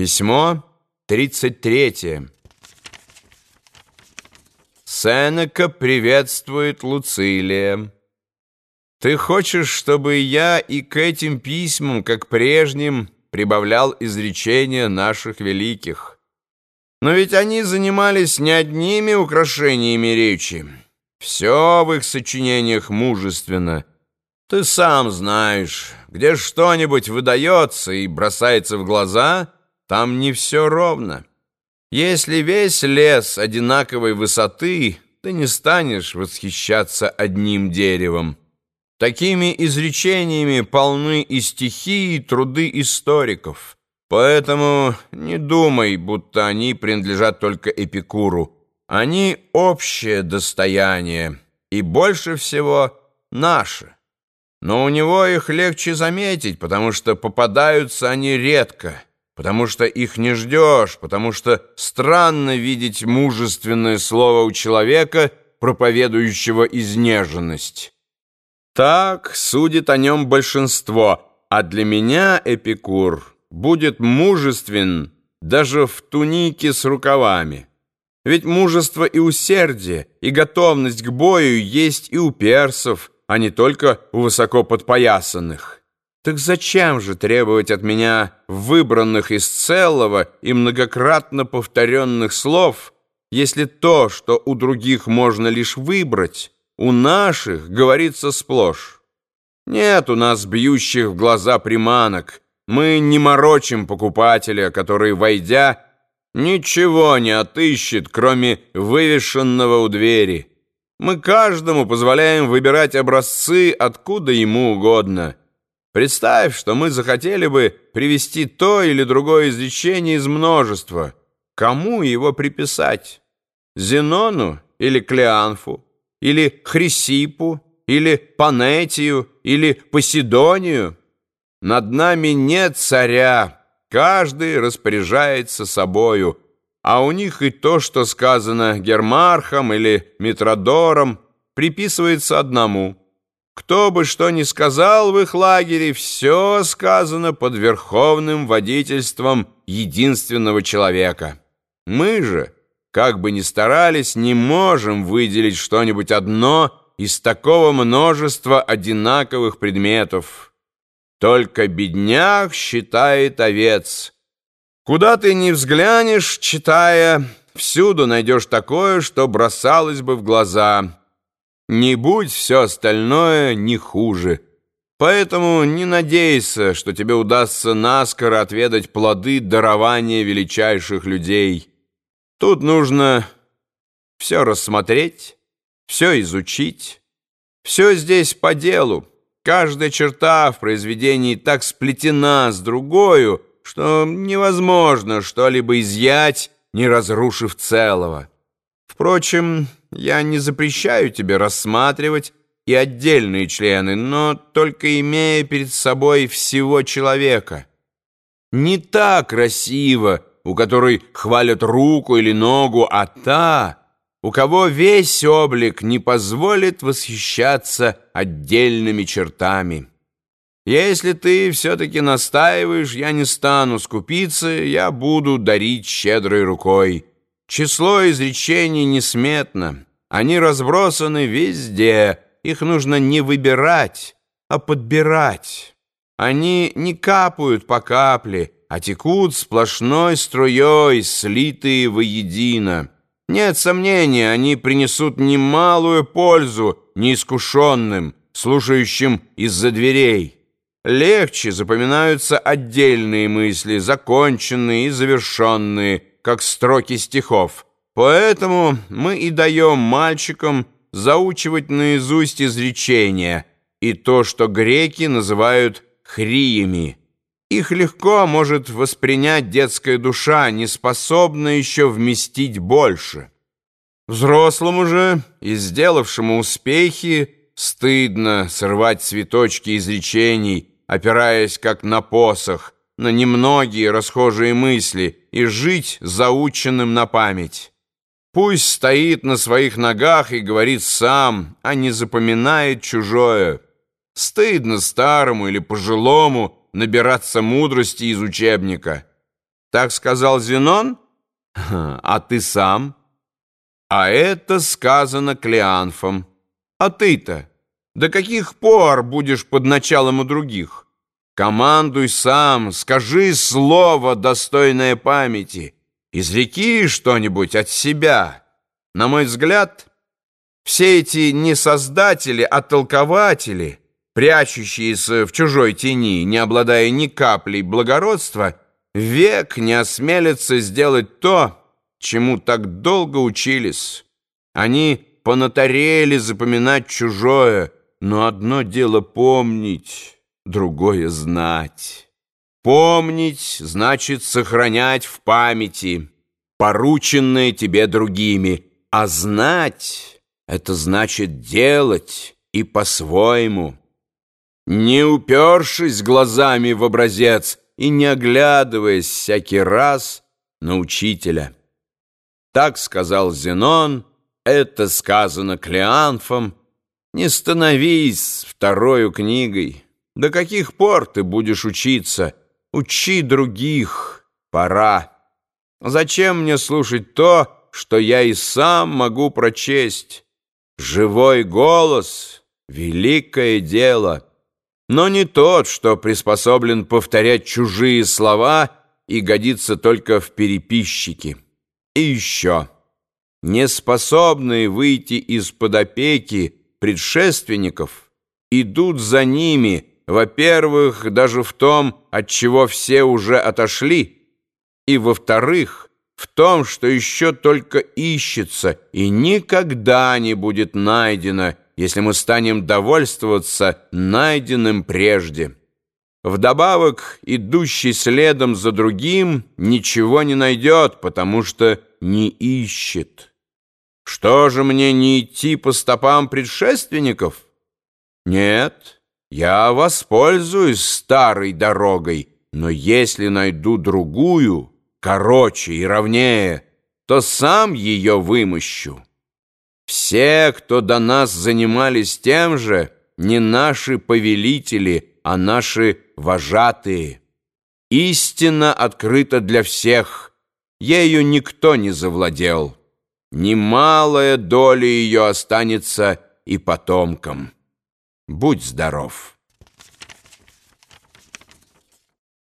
Письмо 33. Сенека приветствует Луцилия. Ты хочешь, чтобы я и к этим письмам, как прежним, прибавлял изречения наших великих? Но ведь они занимались не одними украшениями речи. Все в их сочинениях мужественно. Ты сам знаешь, где что-нибудь выдается и бросается в глаза — там не все ровно. Если весь лес одинаковой высоты, ты не станешь восхищаться одним деревом. Такими изречениями полны и стихи, и труды историков. Поэтому не думай, будто они принадлежат только Эпикуру. Они общее достояние, и больше всего наше. Но у него их легче заметить, потому что попадаются они редко потому что их не ждешь, потому что странно видеть мужественное слово у человека, проповедующего изнеженность. Так судит о нем большинство, а для меня Эпикур будет мужествен даже в тунике с рукавами. Ведь мужество и усердие, и готовность к бою есть и у персов, а не только у высоко подпоясанных. Так зачем же требовать от меня выбранных из целого и многократно повторенных слов, если то, что у других можно лишь выбрать, у наших говорится сплошь? Нет у нас бьющих в глаза приманок, мы не морочим покупателя, который, войдя, ничего не отыщет, кроме вывешенного у двери. Мы каждому позволяем выбирать образцы откуда ему угодно – Представь, что мы захотели бы привести то или другое изречение из множества. Кому его приписать? Зенону или Клеанфу? Или Хрисипу? Или Панетию? Или Поседонию? Над нами нет царя, каждый распоряжается собою, а у них и то, что сказано Гермархом или Митродором, приписывается одному – кто бы что ни сказал в их лагере, все сказано под верховным водительством единственного человека. Мы же, как бы ни старались, не можем выделить что-нибудь одно из такого множества одинаковых предметов. Только бедняк считает овец. Куда ты ни взглянешь, читая, всюду найдешь такое, что бросалось бы в глаза – не будь все остальное не хуже. Поэтому не надейся, что тебе удастся наскоро отведать плоды дарования величайших людей. Тут нужно все рассмотреть, все изучить. Все здесь по делу. Каждая черта в произведении так сплетена с другою, что невозможно что-либо изъять, не разрушив целого. Впрочем, я не запрещаю тебе рассматривать и отдельные члены, но только имея перед собой всего человека. Не та красиво, у которой хвалят руку или ногу, а та, у кого весь облик не позволит восхищаться отдельными чертами. Если ты все-таки настаиваешь, я не стану скупиться, я буду дарить щедрой рукой». Число изречений несметно. Они разбросаны везде. Их нужно не выбирать, а подбирать. Они не капают по капле, а текут сплошной струей, слитые воедино. Нет сомнения, они принесут немалую пользу неискушенным, слушающим из-за дверей. Легче запоминаются отдельные мысли, законченные и завершенные, как строки стихов. Поэтому мы и даем мальчикам заучивать наизусть изречения и то, что греки называют хриями. Их легко может воспринять детская душа, не способная еще вместить больше. Взрослому же и сделавшему успехи стыдно срывать цветочки изречений, опираясь как на посох – на немногие расхожие мысли и жить заученным на память. Пусть стоит на своих ногах и говорит сам, а не запоминает чужое. Стыдно старому или пожилому набираться мудрости из учебника. Так сказал Зенон? А ты сам? А это сказано Клеанфом. А ты-то до каких пор будешь под началом у других? Командуй сам, скажи слово, достойное памяти. Изреки что-нибудь от себя. На мой взгляд, все эти не создатели, а толкователи, прячущиеся в чужой тени, не обладая ни каплей благородства, век не осмелятся сделать то, чему так долго учились. Они понатарели запоминать чужое, но одно дело помнить, другое знать. Помнить значит сохранять в памяти, порученное тебе другими, а знать — это значит делать и по-своему. Не упершись глазами в образец и не оглядываясь всякий раз на учителя. Так сказал Зенон, это сказано Клеанфом. Не становись второю книгой. До каких пор ты будешь учиться? Учи других. Пора. Зачем мне слушать то, что я и сам могу прочесть? Живой голос — великое дело, но не тот, что приспособлен повторять чужие слова и годится только в переписчике. И еще, неспособные выйти из-под опеки предшественников идут за ними, во-первых, даже в том, от чего все уже отошли, и, во-вторых, в том, что еще только ищется и никогда не будет найдено, если мы станем довольствоваться найденным прежде. Вдобавок, идущий следом за другим ничего не найдет, потому что не ищет. Что же мне не идти по стопам предшественников? Нет, я воспользуюсь старой дорогой, но если найду другую, короче и ровнее, то сам ее вымощу. Все, кто до нас занимались тем же, не наши повелители, а наши вожатые. Истина открыта для всех, ею никто не завладел. Немалая доля ее останется и потомкам. Будь здоров!